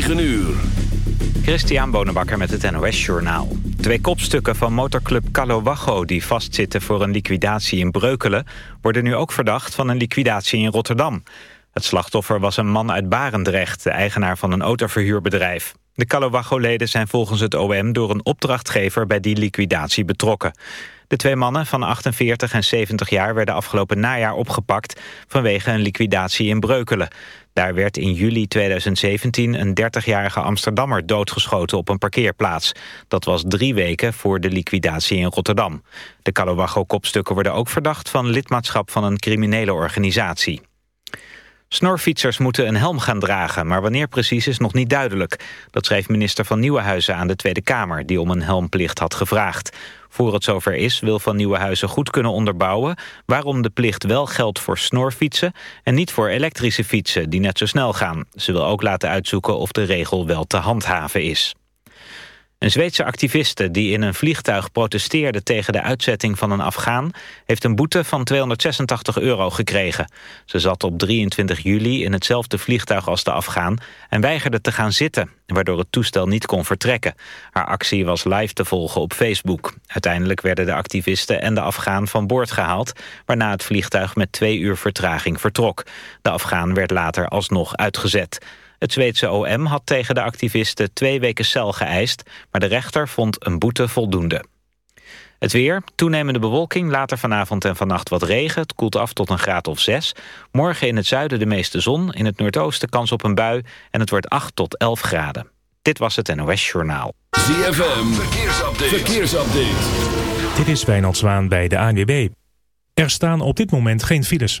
9 uur. Christian Bonenbakker met het NOS Journaal. Twee kopstukken van motorclub Calowago die vastzitten voor een liquidatie in Breukelen... worden nu ook verdacht van een liquidatie in Rotterdam. Het slachtoffer was een man uit Barendrecht, de eigenaar van een autoverhuurbedrijf. De Calowago-leden zijn volgens het OM door een opdrachtgever bij die liquidatie betrokken. De twee mannen van 48 en 70 jaar werden afgelopen najaar opgepakt vanwege een liquidatie in Breukelen. Daar werd in juli 2017 een 30-jarige Amsterdammer doodgeschoten op een parkeerplaats. Dat was drie weken voor de liquidatie in Rotterdam. De Calowago-kopstukken worden ook verdacht van lidmaatschap van een criminele organisatie. Snorfietsers moeten een helm gaan dragen, maar wanneer precies is nog niet duidelijk. Dat schreef minister van Nieuwenhuizen aan de Tweede Kamer, die om een helmplicht had gevraagd. Voor het zover is, wil Van Nieuwenhuizen goed kunnen onderbouwen... waarom de plicht wel geldt voor snorfietsen... en niet voor elektrische fietsen die net zo snel gaan. Ze wil ook laten uitzoeken of de regel wel te handhaven is. Een Zweedse activiste die in een vliegtuig protesteerde tegen de uitzetting van een Afghaan... heeft een boete van 286 euro gekregen. Ze zat op 23 juli in hetzelfde vliegtuig als de Afghaan... en weigerde te gaan zitten, waardoor het toestel niet kon vertrekken. Haar actie was live te volgen op Facebook. Uiteindelijk werden de activiste en de Afghaan van boord gehaald... waarna het vliegtuig met twee uur vertraging vertrok. De Afghaan werd later alsnog uitgezet. Het Zweedse OM had tegen de activisten twee weken cel geëist... maar de rechter vond een boete voldoende. Het weer, toenemende bewolking, later vanavond en vannacht wat regen. Het koelt af tot een graad of 6. Morgen in het zuiden de meeste zon, in het noordoosten kans op een bui... en het wordt 8 tot 11 graden. Dit was het NOS Journaal. ZFM, verkeersupdate. verkeersupdate. Dit is Wijnald Zwaan bij de ANWB. Er staan op dit moment geen files.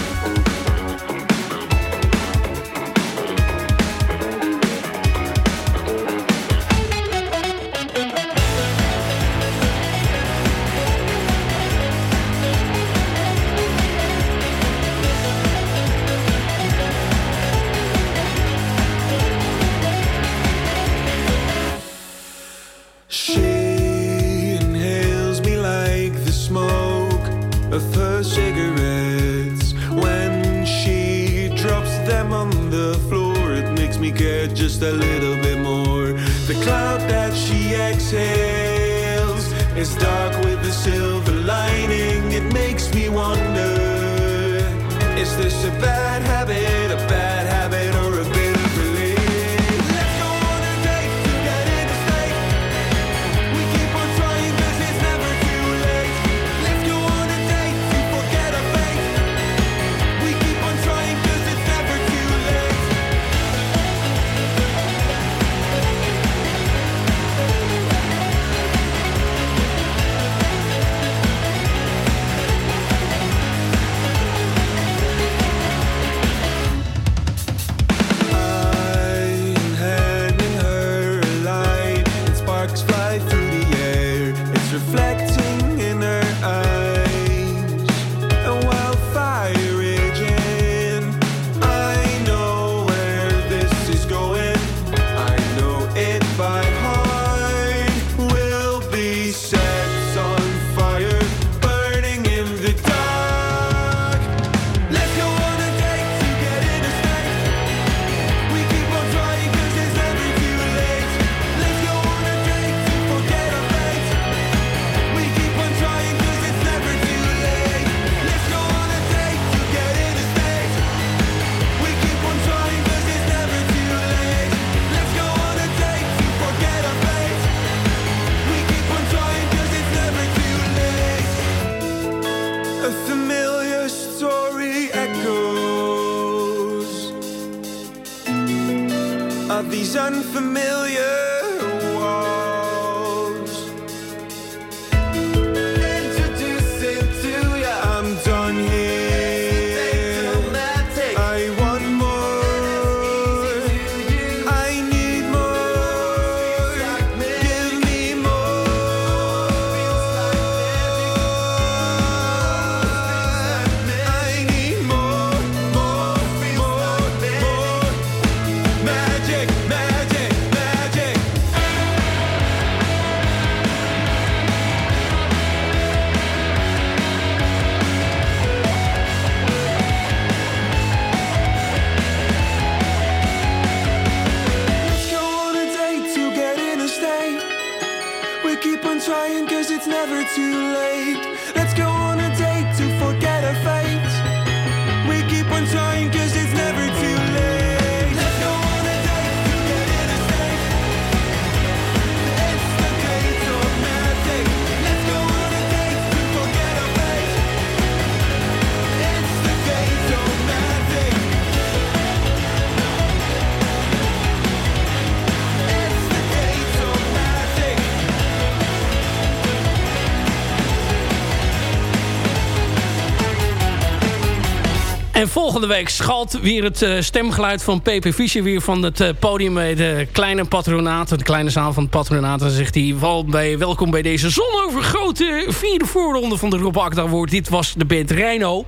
Volgende week schalt weer het eh, stemgeluid van PP Fischer weer van het eh, podium bij de kleine patronaat, de kleine zaal van het patronaat. Dan zegt hij, wel bij, welkom bij deze zonovergrote vierde voorronde van de Rob Akda Award. Dit was de band Rhino.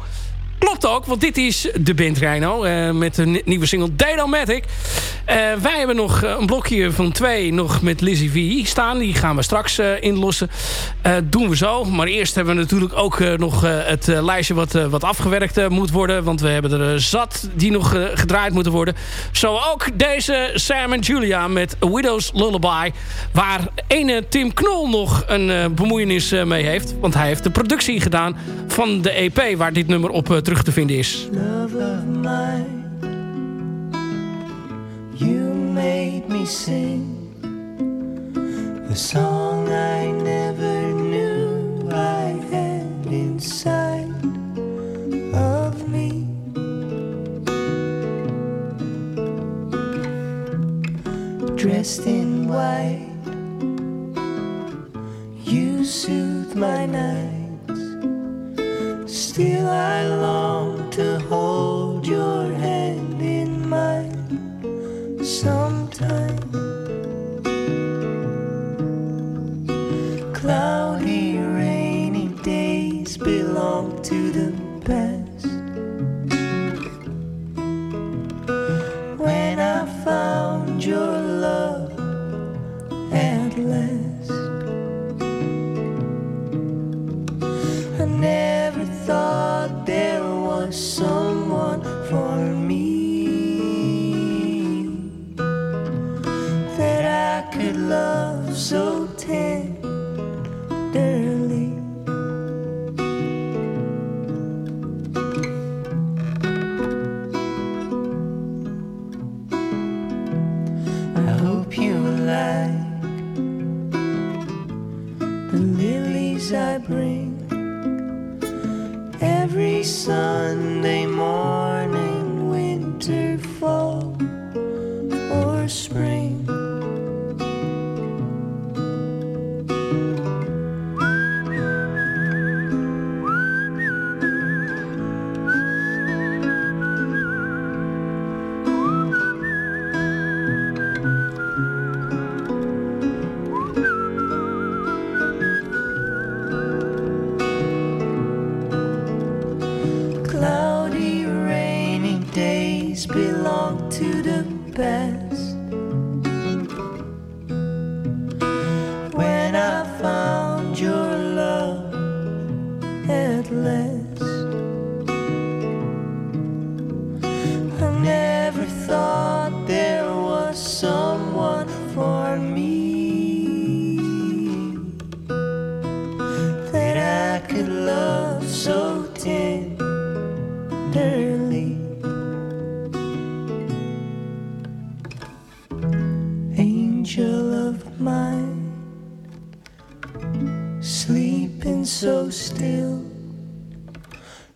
Klopt ook, want dit is de band Rhino eh, met een nieuwe single Dynamatic. Eh wij hebben nog eh, een blokje van twee nog met Lizzie V staan. Die gaan we straks inlossen. Doen we zo. Maar eerst hebben we natuurlijk ook nog het lijstje wat, wat afgewerkt moet worden. Want we hebben er zat die nog gedraaid moeten worden. Zo ook deze Sam en Julia met Widow's Lullaby. Waar ene Tim Knol nog een bemoeienis mee heeft. Want hij heeft de productie gedaan van de EP waar dit nummer op terug te vinden is. love of mine. You made me sing the song I never knew I had inside of me. Dressed in white, you soothe my nights. Still, I long to hold your hand in mine sometime.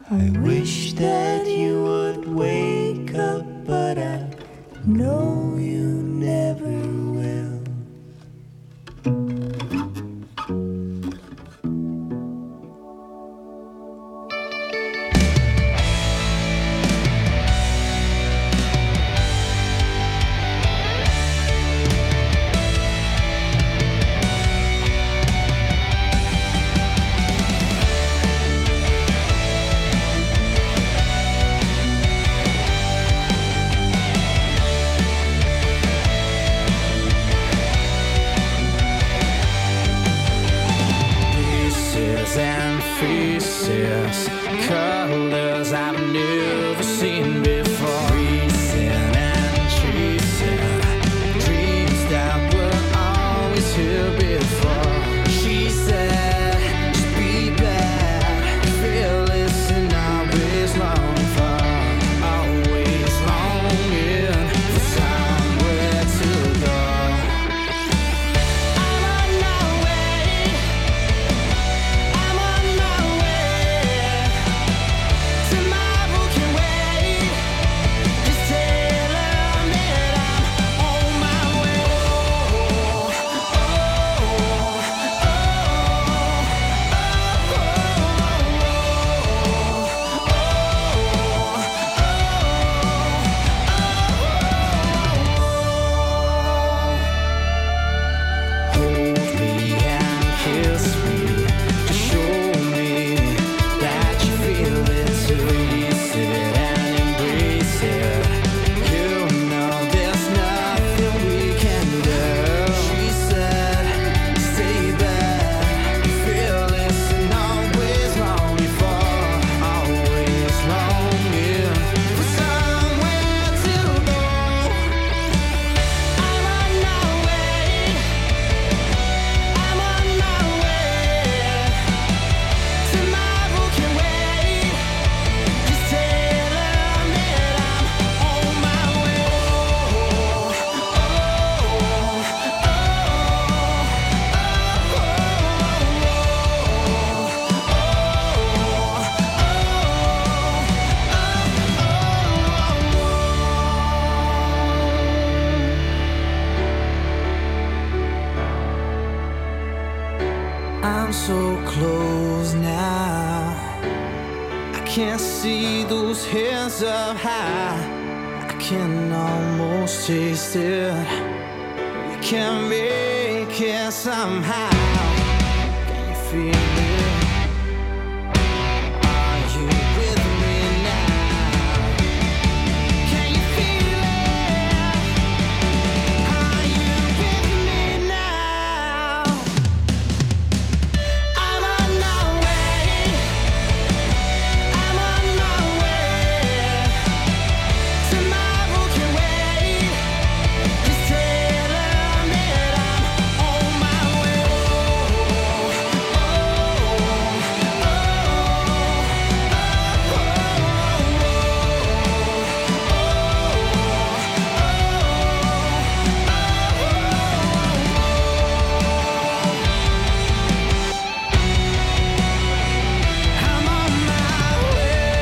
I wish that you would wake up, but I know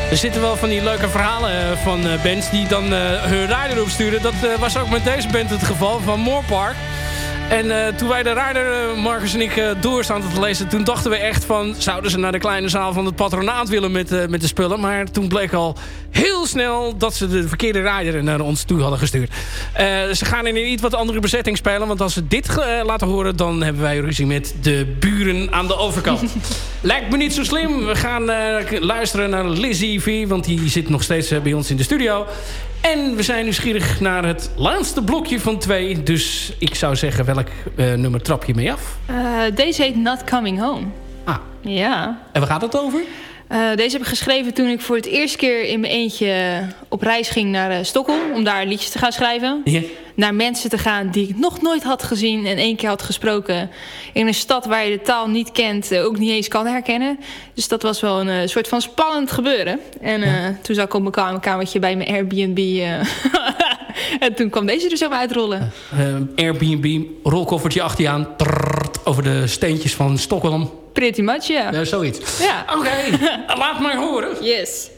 Er zitten wel van die leuke verhalen eh, van eh, bands die dan eh, hun rider opsturen. Dat was ook met deze band het geval van Moorpark. En eh, toen wij de rider, eh, Marcus en ik, uh, door stonden te lezen... toen dachten we echt van... zouden ze naar de kleine zaal van het patronaat willen met, eh, met de spullen. Maar toen bleek al heel snel dat ze de verkeerde rider naar ons toe hadden gestuurd. Eh, ze gaan in een iets wat andere bezetting spelen. Want als ze dit eh, laten horen... dan hebben wij ruzie met de buren aan de overkant. Lijkt me niet zo slim. We gaan eh, luisteren naar Lizzie V. Want die zit nog steeds eh, bij ons in de studio. En we zijn nieuwsgierig naar het laatste blokje van twee. Dus ik zou zeggen, welk eh, nummer trap je mee af? Eh, deze heet Not Coming Home. Ah, Ja. en waar gaat het over? Eh, deze heb ik geschreven toen ik voor het eerst keer in mijn eentje op reis ging naar eh, Stockholm. Om daar liedjes te gaan schrijven. Naar mensen te gaan die ik nog nooit had gezien en één keer had gesproken. In een stad waar je de taal niet kent, eh, ook niet eens kan herkennen. Dus dat was wel een soort van spannend gebeuren. En toen zat ik op mijn kamer- kamertje bij mijn Airbnb. en toen kwam deze er zo uitrollen. Airbnb, rolkoffertje achter je aan. trrrt, over de steentjes van Stockholm. Pretty much, ja. Ja, zoiets. Ja. Oké, laat maar horen. Yes.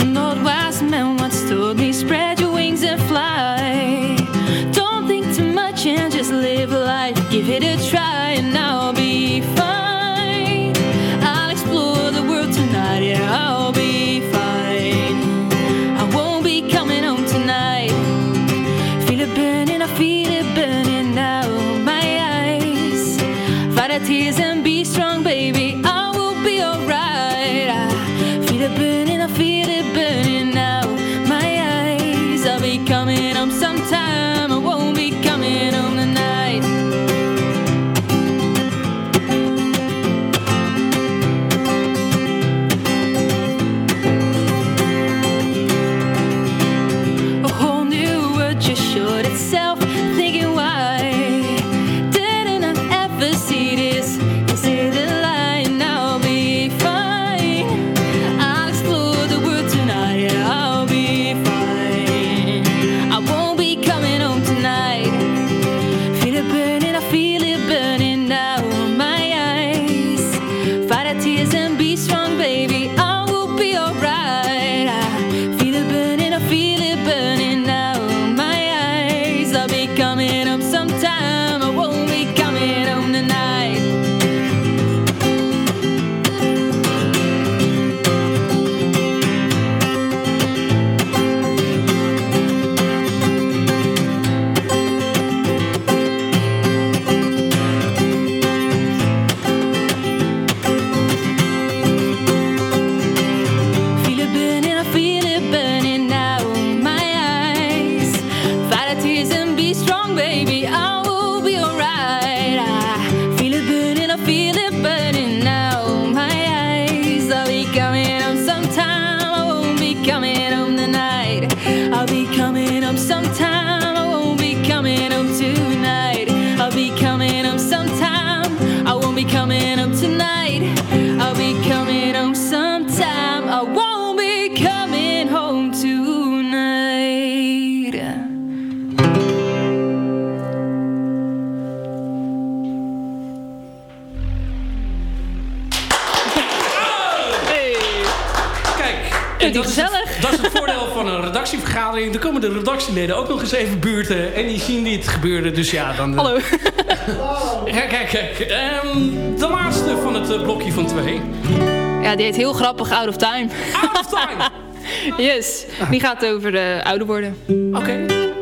An old wise man once told me, spread baby. Redactievergadering. Dan komen de redactieleden ook nog eens even buurten. En die zien dit gebeuren. Dus ja, dan... eh, Hallo. Kijk, kijk, kijk. Ehm, de laatste van het eh, blokje van twee. Ja, die heet heel grappig Out of Time. Out of time. Yes. Die gaat over eh, ouder worden. Oké. Oké.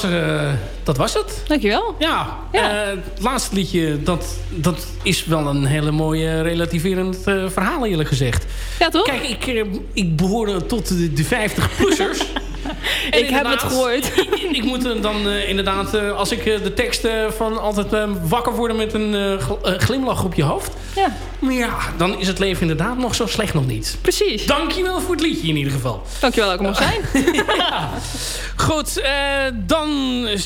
Was, eh, dat was het. Dankjewel. Ja, Ja. eh, het laatste liedje, dat, dat is wel een hele mooie relativerend eh, verhaal eerlijk gezegd. Ja, toch? Kijk, ik, eh, ik behoorde tot de, de 50-plussers. En Ik heb het gehoord. Ik, ik moet dan eh, inderdaad, eh, als ik eh, de teksten van altijd wakker worden met een gl- glimlach op je hoofd. Ja, Maar ja, dan is het leven inderdaad nog zo slecht nog niet. precies. Dankjewel voor het liedje in ieder geval. Dankjewel er mocht zijn. Goed, eh, dan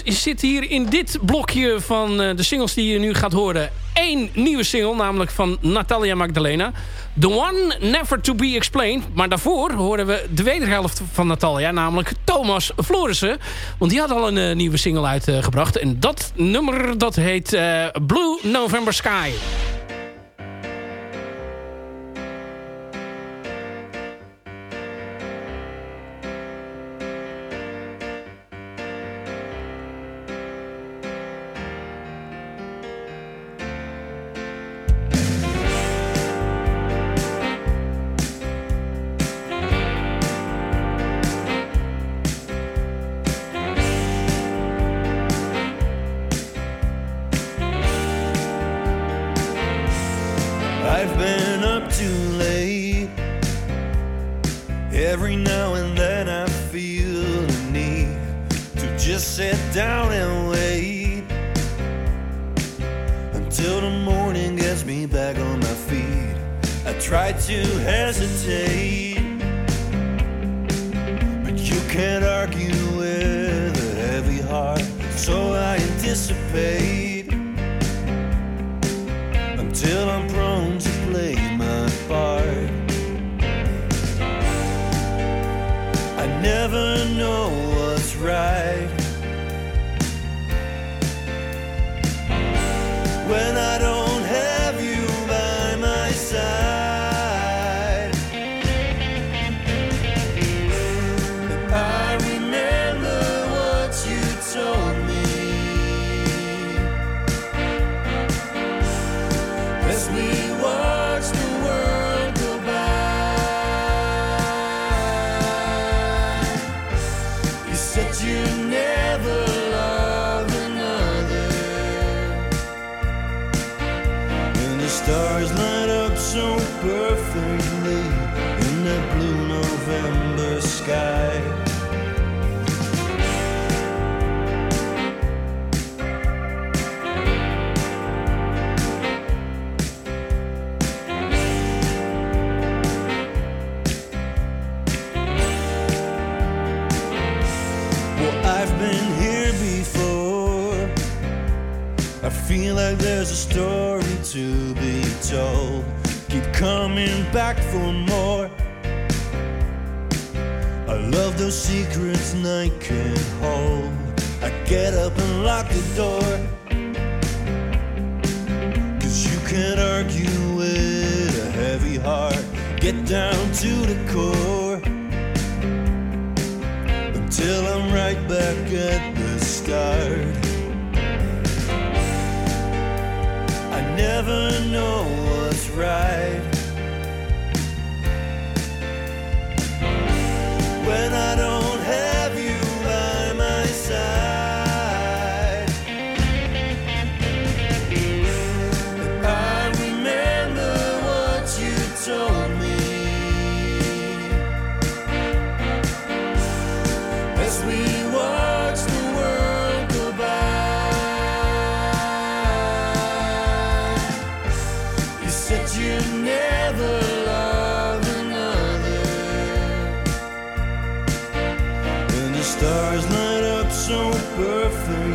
zit hier in dit blokje van de singles die je nu gaat horen... één nieuwe single, namelijk van Natalia Magdalena. The One Never To Be Explained. Maar daarvoor horen we de wederhelft van Natalia, namelijk Thomas Florissen. Want die had al een eh, nieuwe single uitgebracht. en dat nummer, dat heet eh, Blue November Sky. perfect.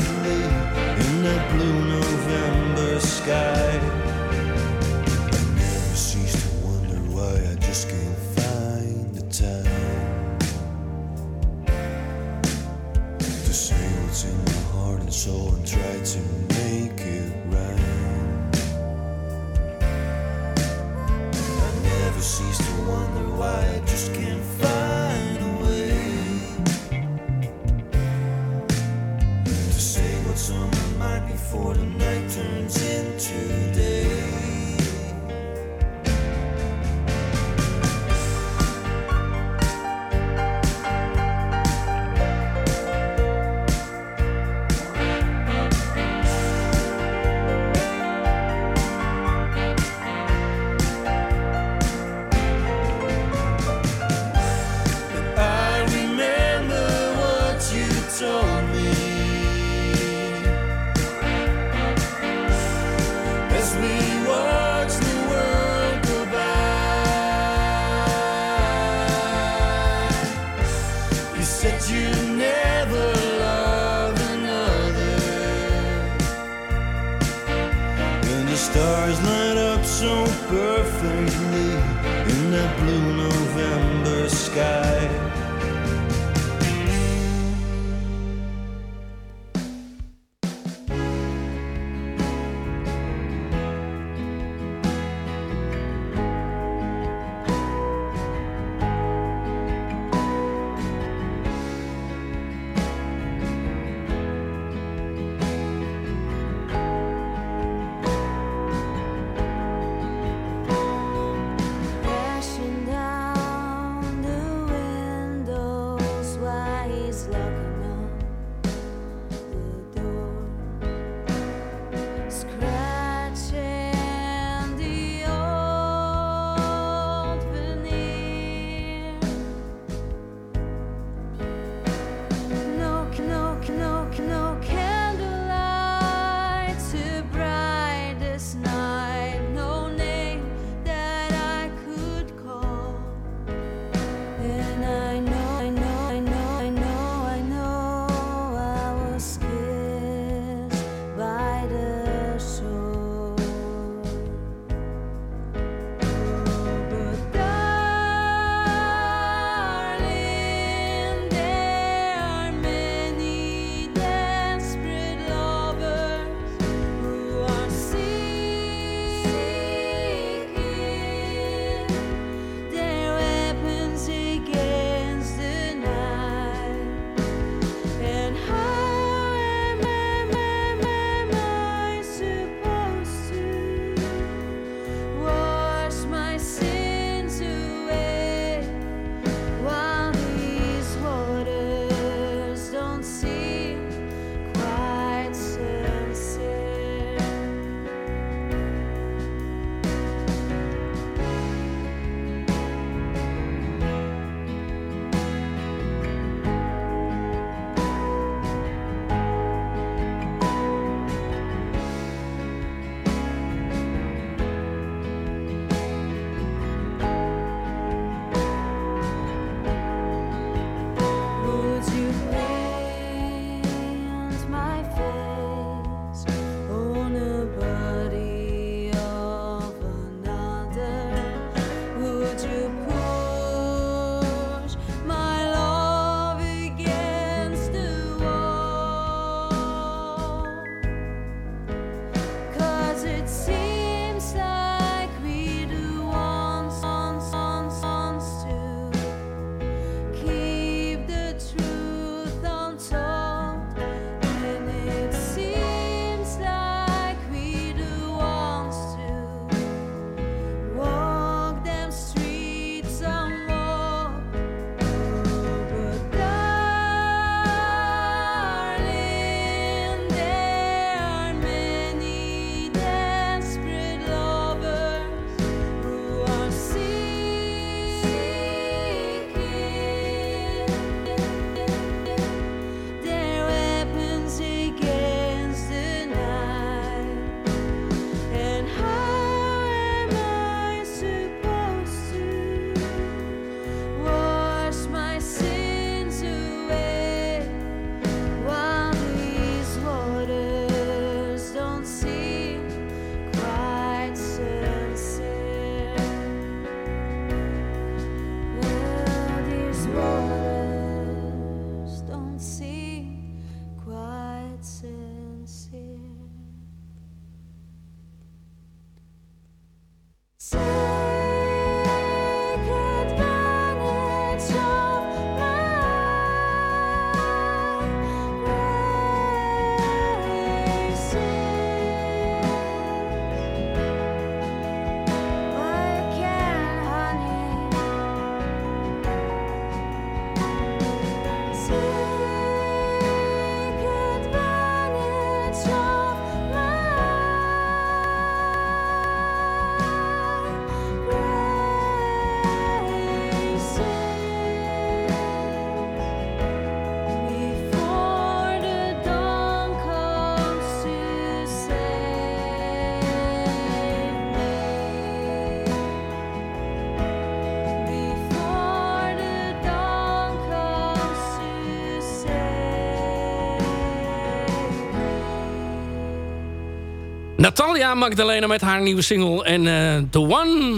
Natalia Magdalena met haar nieuwe single. En eh, The One,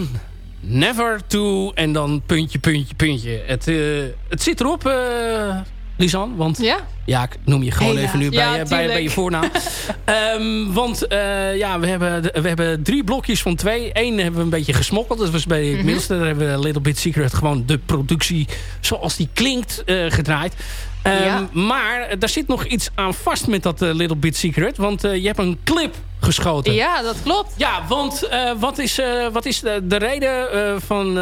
Never To. En dan puntje, puntje, puntje. Het, eh, het zit erop, Lisanne. Want Ja? ja, ik noem je gewoon Hela. even nu bij, Ja, bij, bij je voornaam. Ehm, want ja, we hebben, we hebben drie blokjes van twee. Eén hebben we een beetje gesmokkeld. Dat was bij Mhm. het middelste. Daar hebben we Little Bit Secret gewoon de productie zoals die klinkt gedraaid. Ehm. Maar daar zit nog iets aan vast met dat eh, Little Bit Secret. Want eh, je hebt een clip geschoten. Ja, dat klopt. Ja, want eh, wat is, wat is de, de reden van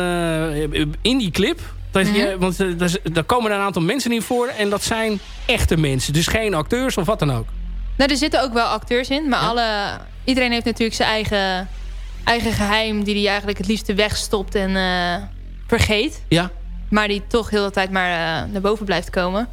in die clip? Dat Mhm. je, want daar, komen een aantal mensen in voor en dat zijn echte mensen. Dus geen acteurs of wat dan ook. Nou, er zitten ook wel acteurs in. Maar alle, iedereen heeft natuurlijk zijn eigen, eigen geheim... die hij eigenlijk het liefste wegstopt en vergeet. Ja? Maar die toch heel de tijd maar naar boven blijft komen.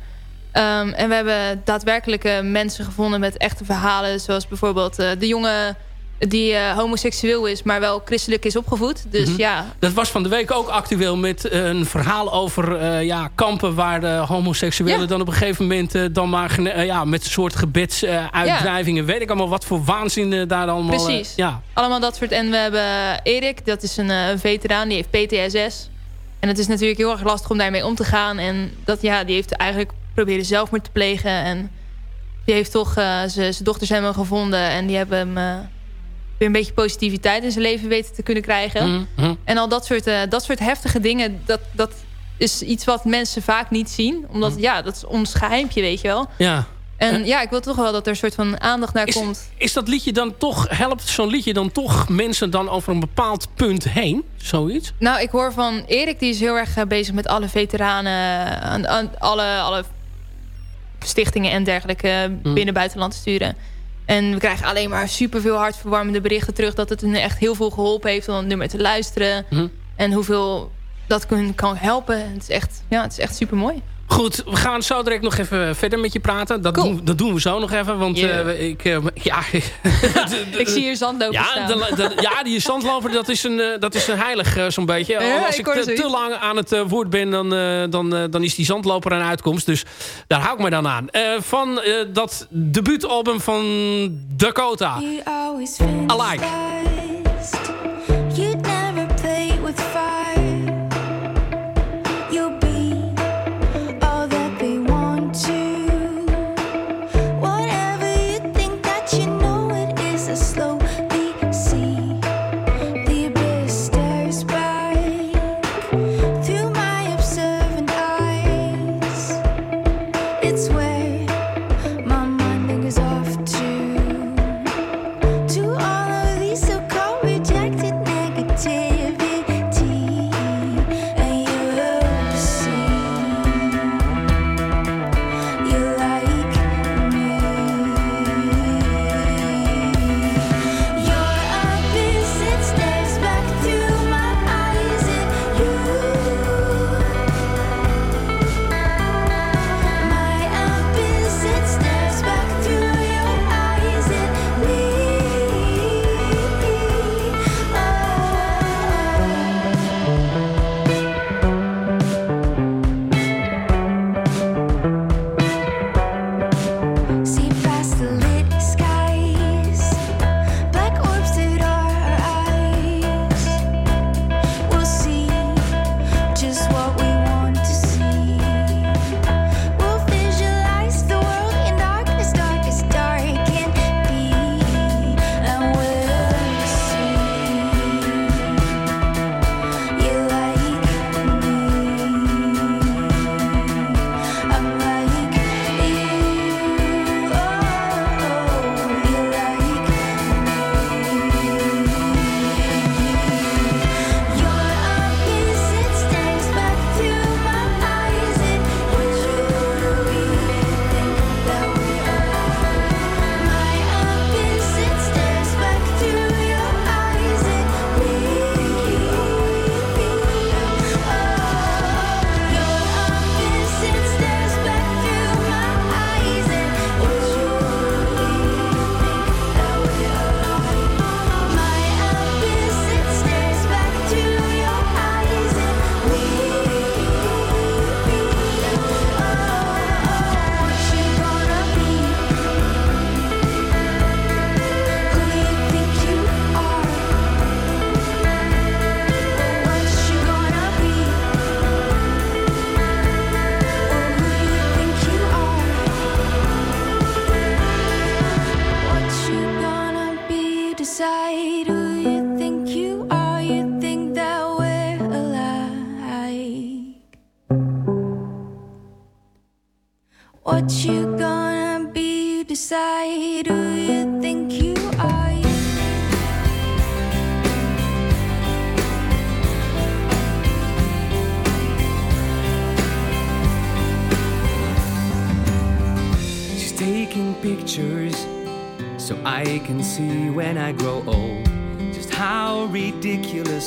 Ehm, en we hebben daadwerkelijke mensen gevonden met echte verhalen. Zoals bijvoorbeeld eh, de jongen die eh, homoseksueel is... maar wel christelijk is opgevoed. Dus Mhm. ja, Dat was van de week ook actueel met een verhaal over eh, ja, kampen... waar de homoseksuelen Ja. dan op een gegeven moment... dan maar ja, met een soort gebedsuitdrijvingen... weet ik allemaal wat voor waanzin daar allemaal... Precies. ja. allemaal dat soort. En we hebben Erik, dat is een, een veteraan, die heeft PTSS. En het is natuurlijk heel erg lastig om daarmee om te gaan. En dat, ja, die heeft eigenlijk proberen zelfmoord te plegen. En die heeft toch z- zijn dochters hebben hem gevonden. En die hebben hem eh, weer een beetje positiviteit in zijn leven weten te kunnen krijgen. Mhm, mhm. En al dat soort, eh, dat soort heftige dingen, dat, dat is iets wat mensen vaak niet zien. Omdat, ja, dat is ons geheimpje, weet je wel. ja. En ja, ik wil toch wel dat er een soort van aandacht naar Is, komt. is dat liedje dan toch, helpt zo'n liedje dan toch mensen dan over een bepaald punt heen? Zoiets? Nou, ik hoor van Erik, die is heel erg bezig met alle veteranen, alle, alle stichtingen en dergelijke eh, Mm. binnen buitenland te sturen. En we krijgen alleen maar superveel hartverwarmende berichten terug dat het hun echt heel veel geholpen heeft om het nummer te luisteren. Mhm. En hoeveel dat hun kan helpen. Het is echt, ja, het is echt super mooi. Goed, we gaan zo direct nog even verder met je praten. Dat, Cool. doen, dat doen we zo nog even. Want Yeah. eh, ik... eh, ja, Ik zie hier zandlopen ja, staan. de- de- ja, die zandloper, dat is een, eh, dat is een heilig zo'n beetje. Als ik te, lang aan het woord ben, dan, eh, dan, dan is die zandloper een uitkomst. Dus daar hou ik me dan aan. Eh, van eh, dat debuutalbum van Dakota. You always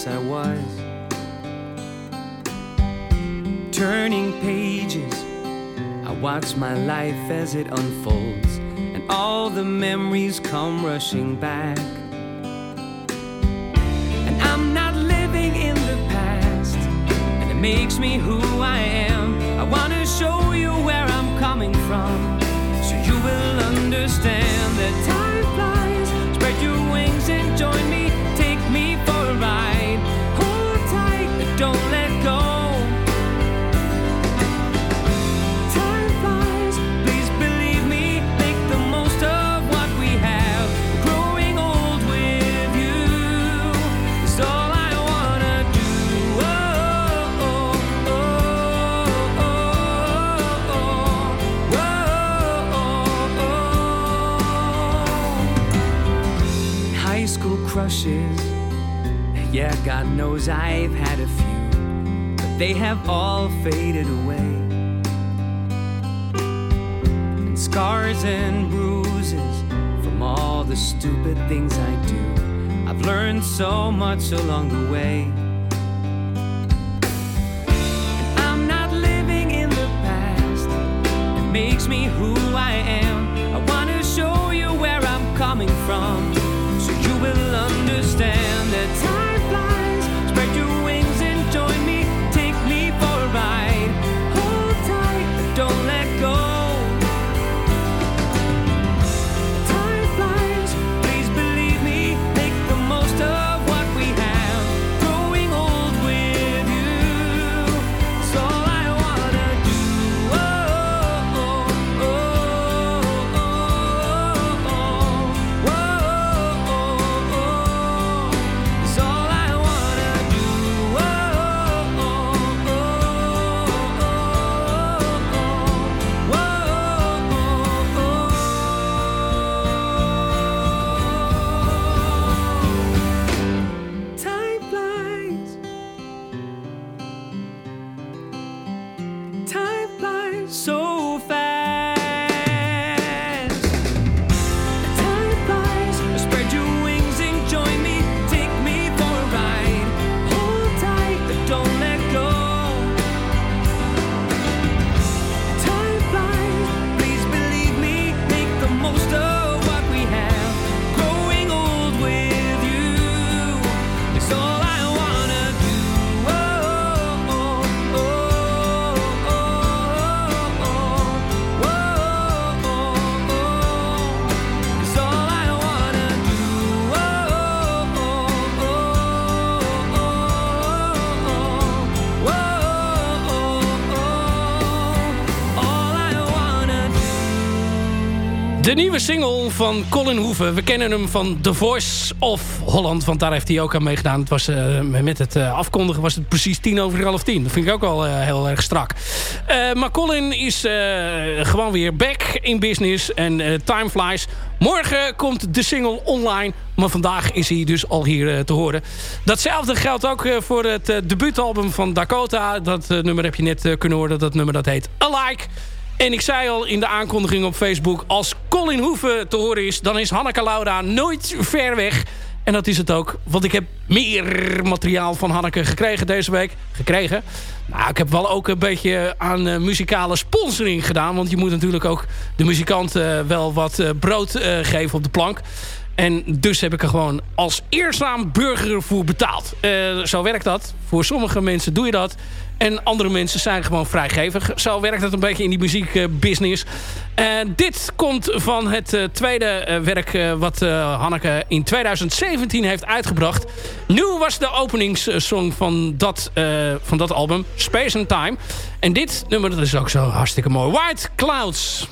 I was. Turning pages, I watch my life as it unfolds, and all the memories come rushing back. And I'm not living in the past, and it makes me who I am. I wanna show you where I'm coming from, so you will understand that time flies. Spread your wings and join me, Yeah, God knows I've had a few, but they have all faded away and scars and bruises from all the stupid things I do. I've learned so much along the way. I'm not living in the past. It makes me who I am. I want to show you where I'm coming from, van Colin Hoeven. We kennen hem van The Voice of Holland. Want daar heeft hij ook aan meegedaan. Het was, eh, met het eh, afkondigen was het precies tien over half tien. Dat vind ik ook al eh, heel erg strak. Maar Colin is gewoon weer back in business. En time flies. Morgen komt de single online. Maar vandaag is hij dus al hier te horen. Datzelfde geldt ook voor het debuutalbum van Dakota. Dat nummer heb je net kunnen horen. Dat nummer dat heet Alike. En ik zei al in de aankondiging op Facebook... als Colin Hoeven te horen is... dan is Hanneke Laura nooit ver weg. En dat is het ook. Want ik heb meer materiaal van Hanneke gekregen deze week. Gekregen? Nou, ik heb wel ook een beetje aan eh, muzikale sponsoring gedaan. Want je moet natuurlijk ook de muzikant eh, wel wat eh, brood geven op de plank. En dus heb ik er gewoon als eerzaam burger voor betaald. Zo werkt dat. Voor sommige mensen doe je dat. En andere mensen zijn gewoon vrijgevig. Zo werkt het een beetje in die muziekbusiness. En dit komt van het eh, tweede eh, werk eh, wat eh, Hanneke in 2017 heeft uitgebracht. Nieuw was de openingssong van dat, eh, van dat album, Space and Time. En dit nummer dat is ook zo hartstikke mooi. White Clouds.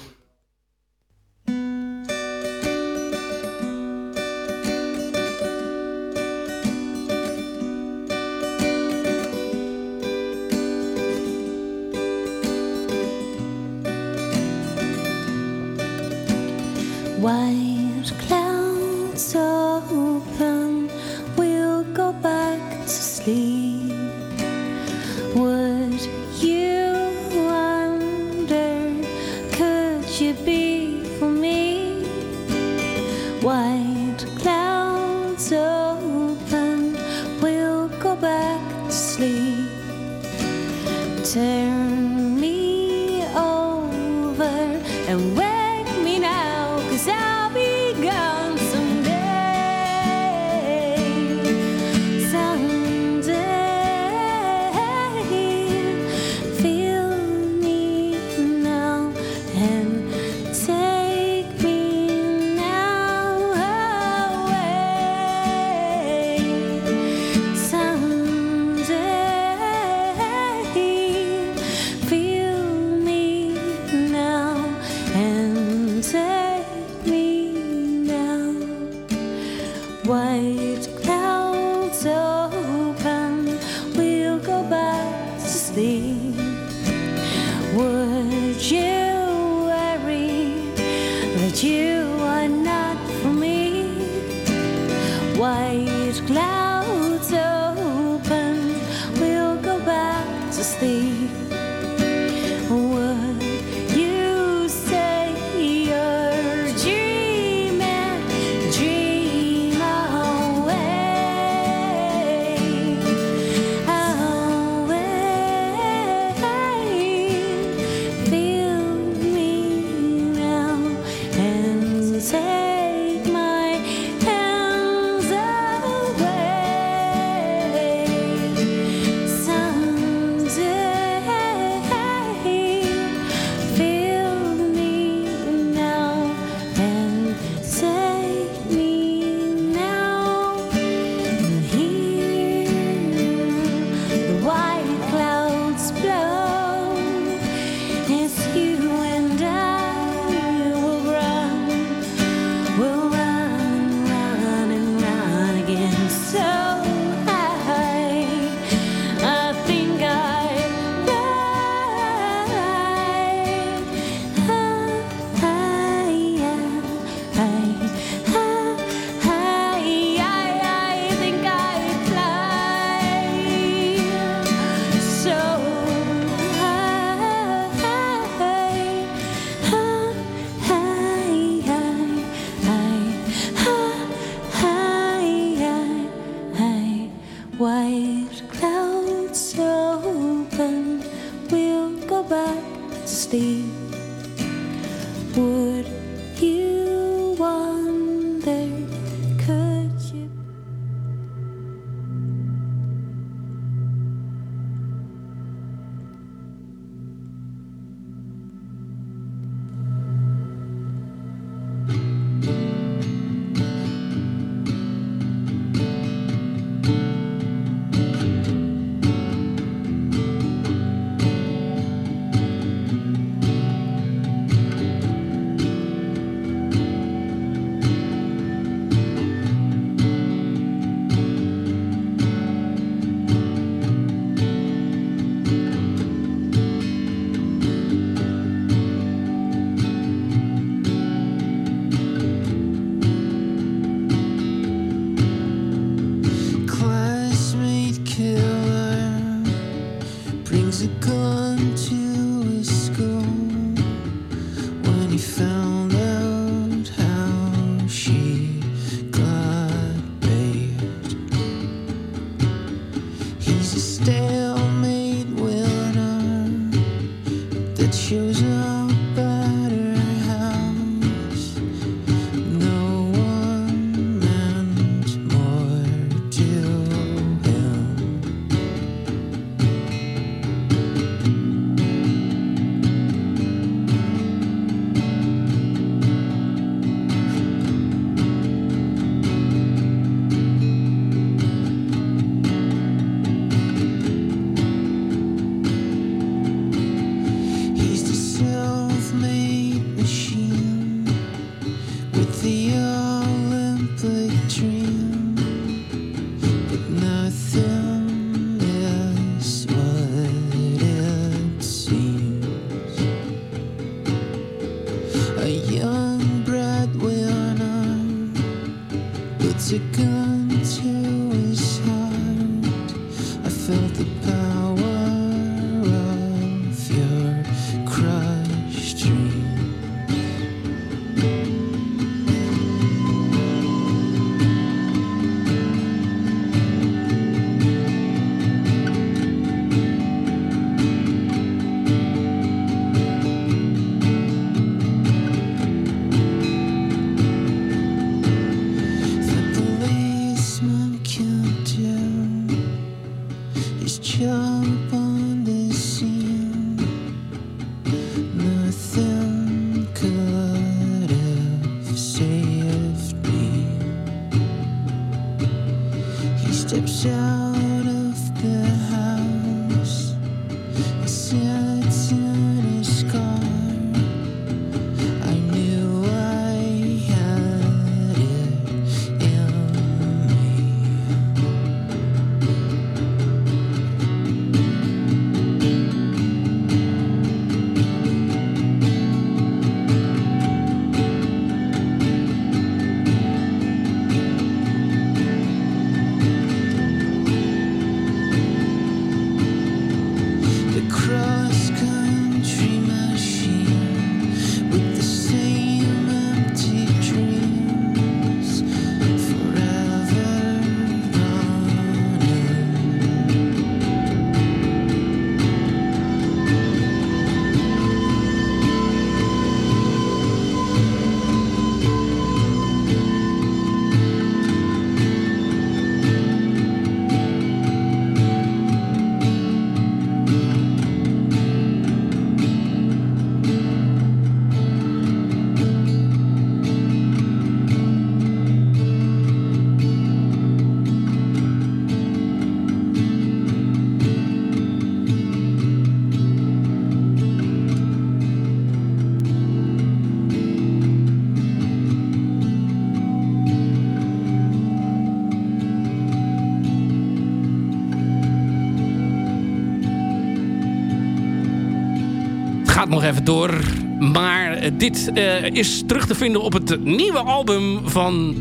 Nog even door. Maar dit eh, is terug te vinden op het nieuwe album van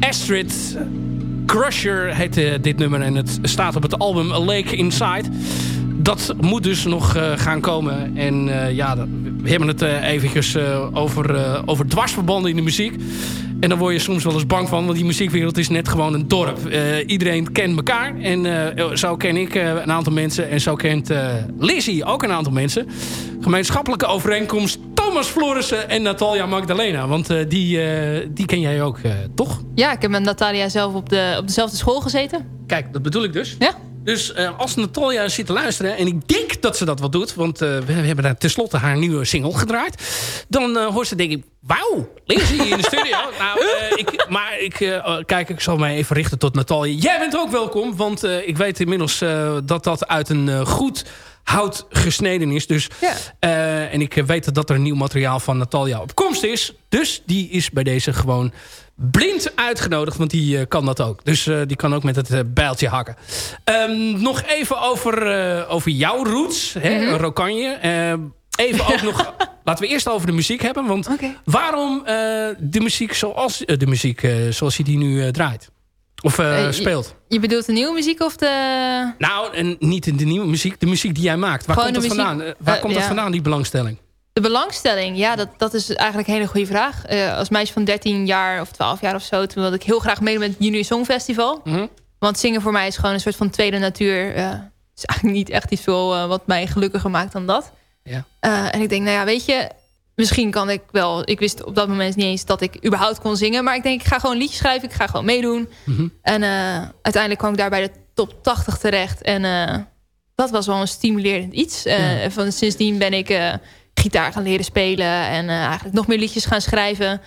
Astrid. Crusher heet eh, dit nummer en het staat op het album A Lake Inside. Dat moet dus nog eh, gaan komen. En ja, we hebben het eventjes over, over dwarsverbanden in de muziek. En daar word je soms wel eens bang van, want die muziekwereld is net gewoon een dorp. Eh, iedereen kent elkaar en eh, zo ken ik eh, een aantal mensen. En zo kent Lizzie ook een aantal mensen. Gemeenschappelijke overeenkomst Thomas Florissen en Natalia Magdalena. Want die, die ken jij ook, toch? Ja, ik heb met Natalia zelf op, de, op dezelfde school gezeten. Kijk, dat bedoel ik dus. Ja. Dus eh, als Natalia zit te luisteren... en ik denk dat ze dat wat doet... want eh, we, hebben daar tenslotte haar nieuwe single gedraaid... dan eh, hoort ze denk ik... Wauw, Lizzie in de studio. nou, ik, maar ik, oh, kijk, ik zal mij even richten tot Natalia. Jij bent ook welkom, want ik weet inmiddels... dat dat uit een goed hout gesneden is. Dus, Ja. en ik weet dat er nieuw materiaal van Natalia op komst is. Dus die is bij deze gewoon blind uitgenodigd. Want die eh, kan dat ook. Dus eh, die kan ook met het eh, bijltje hakken. Ehm, nog even over, over jouw roots. Hè, Rokanje. Eh, even ook nog... Laten we eerst over de muziek hebben. Want waarom de muziek zoals, de muziek, zoals je die nu draait? Of je- speelt? Je bedoelt de nieuwe muziek of de... Nou, en niet de nieuwe muziek. De muziek die jij maakt. Waar Gewoon komt dat muziek- vandaan? Waar komt dat ja. vandaan, die belangstelling? De belangstelling, ja, dat, dat is eigenlijk een hele goede vraag. Eh, als meisje van 13 jaar of 12 jaar of zo... toen wilde ik heel graag meedoen met het Junior Songfestival. Mhm. Want zingen voor mij is gewoon een soort van tweede natuur. Eh, Het is eigenlijk niet echt iets veel eh, wat mij gelukkiger maakt dan dat. Ja. Eh, en ik denk, nou ja, weet je... Misschien kan ik wel... Ik wist op dat moment niet eens dat ik überhaupt kon zingen. Maar ik denk, ik ga gewoon liedjes schrijven. Ik ga gewoon meedoen. Mhm. En eh, uiteindelijk kwam ik daar bij de top 80 terecht. En eh, dat was wel een stimulerend iets. Eh, Ja. van, sindsdien ben ik eh, gitaar gaan leren spelen. En eh, eigenlijk nog meer liedjes gaan schrijven.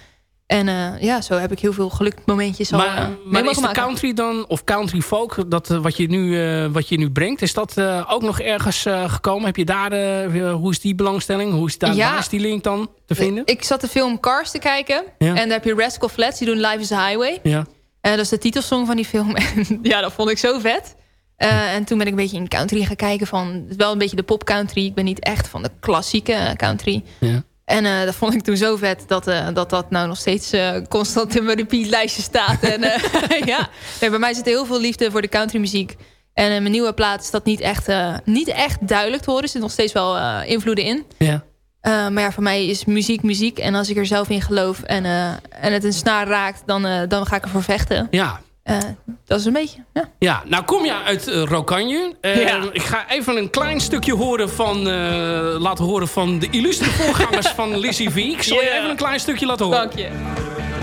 En eh, ja, zo heb ik heel veel gelukmomentjes al eh, Maar, maar is de maken. country dan, of country folk, dat, eh, wat, je nu, eh, wat je nu brengt, is dat eh, ook nog ergens eh, gekomen? Heb je daar, eh, hoe is die belangstelling? Hoe is, daar, Ja. waar is die link dan te vinden? Ik zat de film Cars te kijken. Ja. En daar heb je Rascal Flats, die doen Life is a Highway. Ja. En dat is de titelsong van die film. En ja, dat vond ik zo vet. Eh, en toen ben ik een beetje in country gaan kijken. Van, wel een beetje de pop country. Ik ben niet echt van de klassieke eh, country. Ja. En eh, dat vond ik toen zo vet dat dat, dat nou nog steeds constant in mijn repeatlijstje staat. en ja, nee, bij mij zit heel veel liefde voor de countrymuziek. En in mijn nieuwe plaat is dat niet echt, niet echt duidelijk te horen. Er zitten nog steeds wel invloeden in. Ja. Maar ja, voor mij is muziek muziek. En als ik er zelf in geloof en, en het een snaar raakt, dan, dan ga ik ervoor vechten. Ja. Uh, dat is een beetje, ja. Ja, nou kom je uit uh, Rokanje. Ja. Ik ga even een klein stukje horen van, laten horen van de illustre voorgangers van Lizzie V. Ik zal je even een klein stukje laten horen. Dank je.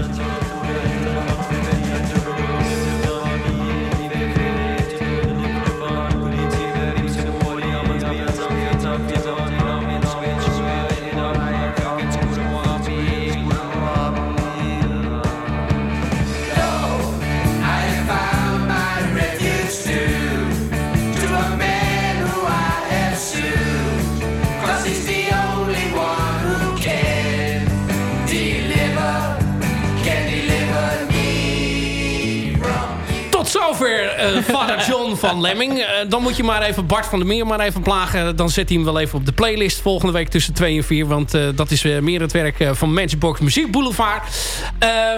Zover uh, vader John van Lemming. Uh, dan moet je maar even Bart van der Meer maar even plagen. Dan zet hij hem wel even op de playlist volgende week tussen 2 en 4. Want uh, dat is meer het werk van Matchbox Muziek Boulevard.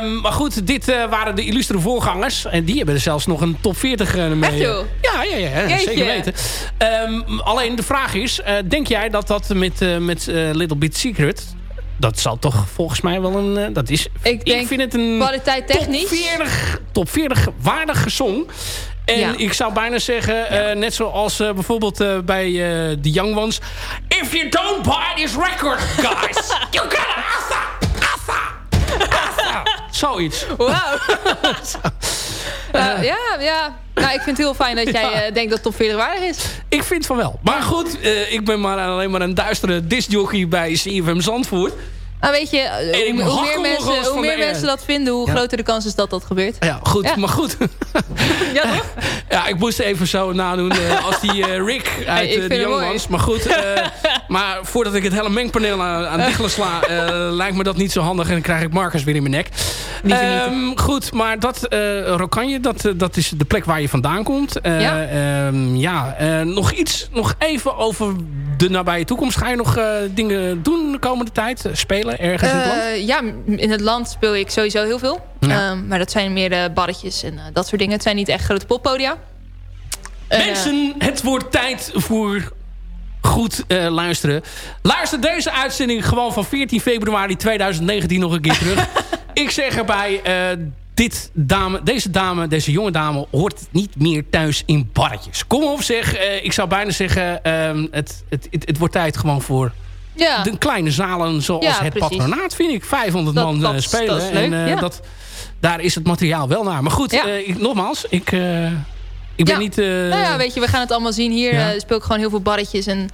Um, maar goed, dit waren de illustre voorgangers. En die hebben er zelfs nog een top 40 mee. Echt joh? Ja, ja, ja, ja zeker weten. Um, alleen de vraag is, denk jij dat dat met, met Little Bit Secret dat zal toch volgens mij wel een... Uh, dat is, ik, denk ik vind het een kwaliteit technisch. Top 40, top 40 waardige song. En ja. ik zou bijna zeggen, ja. uh, net zoals uh, bijvoorbeeld bij The Young Ones... If you don't buy this record, guys, you gotta assa, assa, assa. Zoiets. Wauw. Uh, ja, ja. Nou, ik vind het heel fijn dat jij ja. uh, denkt dat top 40 waardig is. Ik vind van wel. Maar goed, uh, ik ben maar alleen maar een duistere discjockey bij CFM Zandvoort. Nou weet je, hoe, hoe meer, mensen, hoe meer mensen dat vinden, hoe ja. groter de kans is dat dat gebeurt. Ja, goed, ja. maar goed. ja, toch? Ja, ik moest even zo nadoen uh, als die uh, Rick uit hey, de Young Ones. Maar goed, uh, Maar voordat ik het hele mengpaneel aan, aan diggelen sla... eh, lijkt me dat niet zo handig. En dan krijg ik Marcus weer in mijn nek. Niet. Ehm, goed, maar dat eh Rokanje, dat, eh, dat is de plek waar je vandaan komt. Eh, Ja. ehm, ja eh, nog iets, nog even over de nabije toekomst. Ga je nog eh, dingen doen de komende tijd? Eh, Spelen ergens in het land? Eh, ja, in het land speel ik sowieso heel veel. Ja. Ehm, maar dat zijn meer eh, barretjes en eh, dat soort dingen. Het zijn niet echt grote poppodia. En, eh, Mensen, het wordt tijd voor goed eh, luisteren. Luister deze uitzending gewoon van 14 februari 2019 nog een keer terug. ik zeg erbij, eh, dit dame, deze dame, deze jonge dame... hoort niet meer thuis in barretjes. Kom op zeg, eh, ik zou bijna zeggen... ehm, het, het, het, het wordt tijd gewoon voor ja, de kleine zalen zoals Ja, het precies. patronaat, vind ik. 500 Dat- man dat eh, spelen. dat is leuk, en eh, ja. dat, daar is het materiaal wel naar. Maar goed, eh, ik, nogmaals, ik, ik ben niet... nou ja, weet je, we gaan het allemaal zien. Hier speel ik gewoon heel veel barretjes en,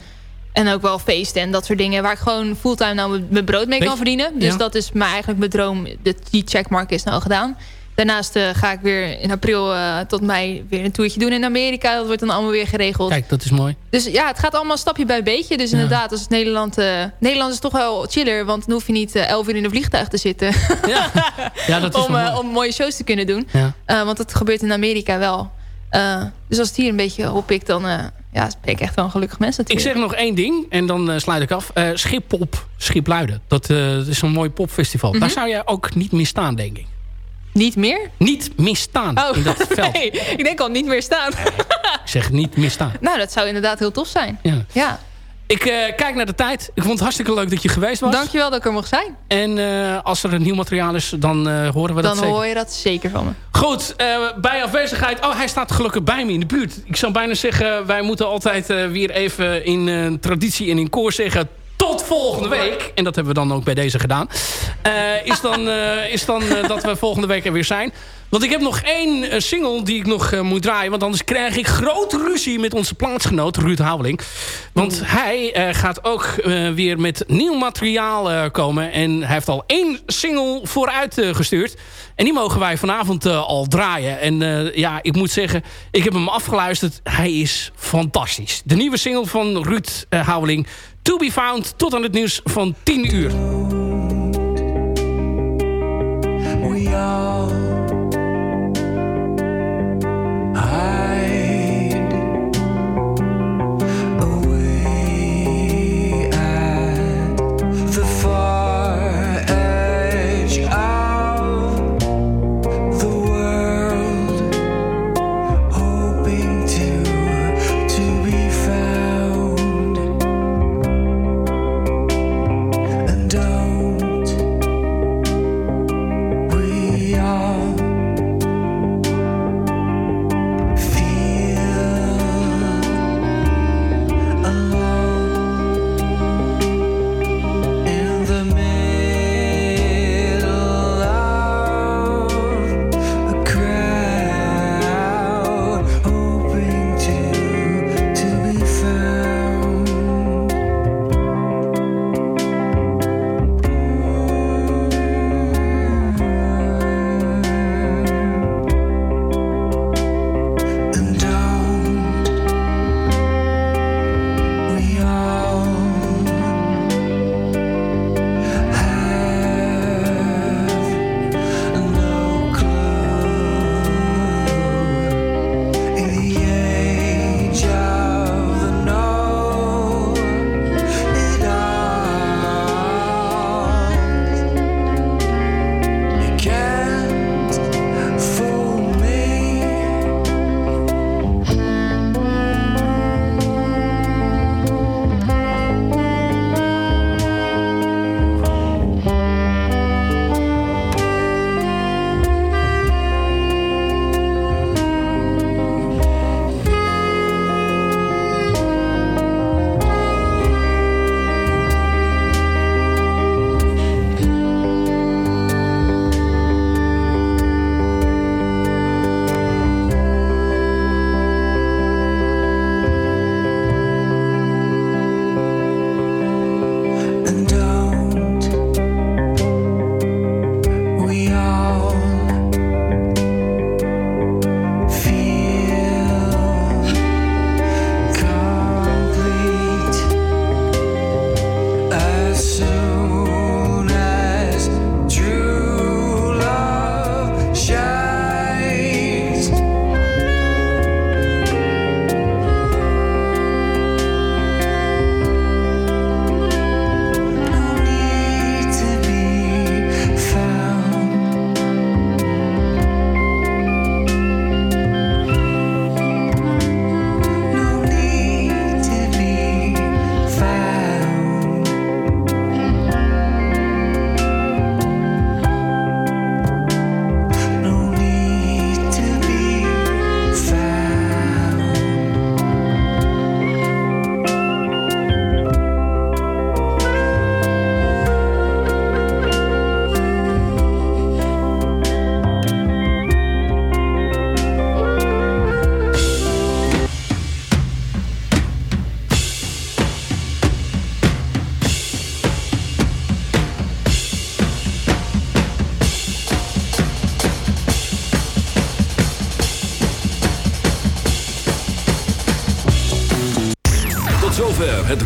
en ook wel feesten en dat soort dingen. Waar ik gewoon fulltime nou mijn- mijn brood mee kan verdienen. Dus Ja. dat is maar eigenlijk mijn droom. De, die checkmark is nou gedaan. Daarnaast eh, ga ik weer in april eh, tot mei weer een toertje doen in Amerika. Dat wordt dan allemaal weer geregeld. Kijk, dat is mooi. Dus ja, het gaat allemaal stapje bij beetje. Dus inderdaad, als het Nederland... eh, Nederland is toch wel chiller. Want dan hoef je niet elf uur in een vliegtuig te zitten. Ja, ja dat is om, mooi. om mooie shows te kunnen doen. Ja. Want dat gebeurt in Amerika wel. Dus als het hier een beetje oppikt, dan ja, ben ik echt wel een gelukkig mens Ik zeg nog één ding en dan eh, sluit ik af. Eh Schippop, Schipluiden. Dat, dat is een mooi popfestival. Mhm. Daar zou jij ook niet misstaan, denk ik. Niet meer? Niet misstaan Oh, in dat veld. nee. Ik denk al niet meer staan. Ik zeg niet misstaan. nou, dat zou inderdaad heel tof zijn. Ja. Ja, Ik eh, kijk naar de tijd. Ik vond het hartstikke leuk dat je geweest was. dankjewel dat ik er mocht zijn. En eh, als er een nieuw materiaal is, dan eh, horen we dat Dan zeker. hoor je dat zeker van me. Goed, bij afwezigheid... Oh, hij staat gelukkig bij me in de buurt. Ik zou bijna zeggen, wij moeten altijd weer even in traditie en in koor zeggen... Tot volgende week. En dat hebben we dan ook bij deze gedaan. Eh, is dan, eh, is dan eh, dat we volgende week er weer zijn. Want ik heb nog één eh, single die ik nog eh, moet draaien. Want anders krijg ik grote ruzie met onze plaatsgenoot Ruud Houweling. Want hij eh, gaat ook eh, weer met nieuw materiaal eh, komen. En hij heeft al één single vooruit eh, gestuurd. En die mogen wij vanavond eh, al draaien. En eh, ja, ik moet zeggen, ik heb hem afgeluisterd. Hij is fantastisch. De nieuwe single van Ruud Houweling. To be found tot aan het nieuws van 10 uur. We